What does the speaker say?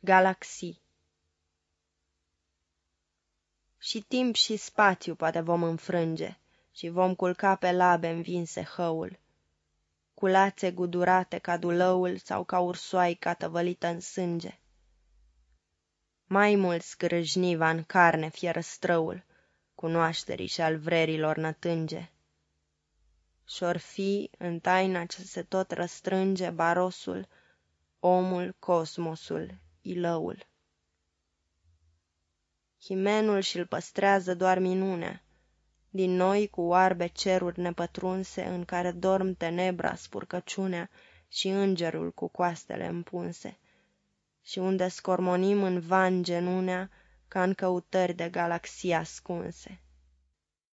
Galaxii Și timp și spațiu poate vom înfrânge Și vom culca pe labe învinse hăul, Cu lațe gudurate ca dulăul Sau ca ursoaica tăvălită în sânge. Mai mult scrâșni va în carne fierăstrăul Cunoașterii și al vrerilor nătânge. Și-or fi, în taina ce se tot răstrânge, Barosul, omul, cosmosul, ilăul. Himenul și-l păstrează doar minunea, Din noi cu oarbe ceruri nepătrunse, În care dorm tenebra, spurcăciunea Și îngerul cu coastele împunse, Și unde scormonim în van genunea, Ca în căutări de galaxii ascunse.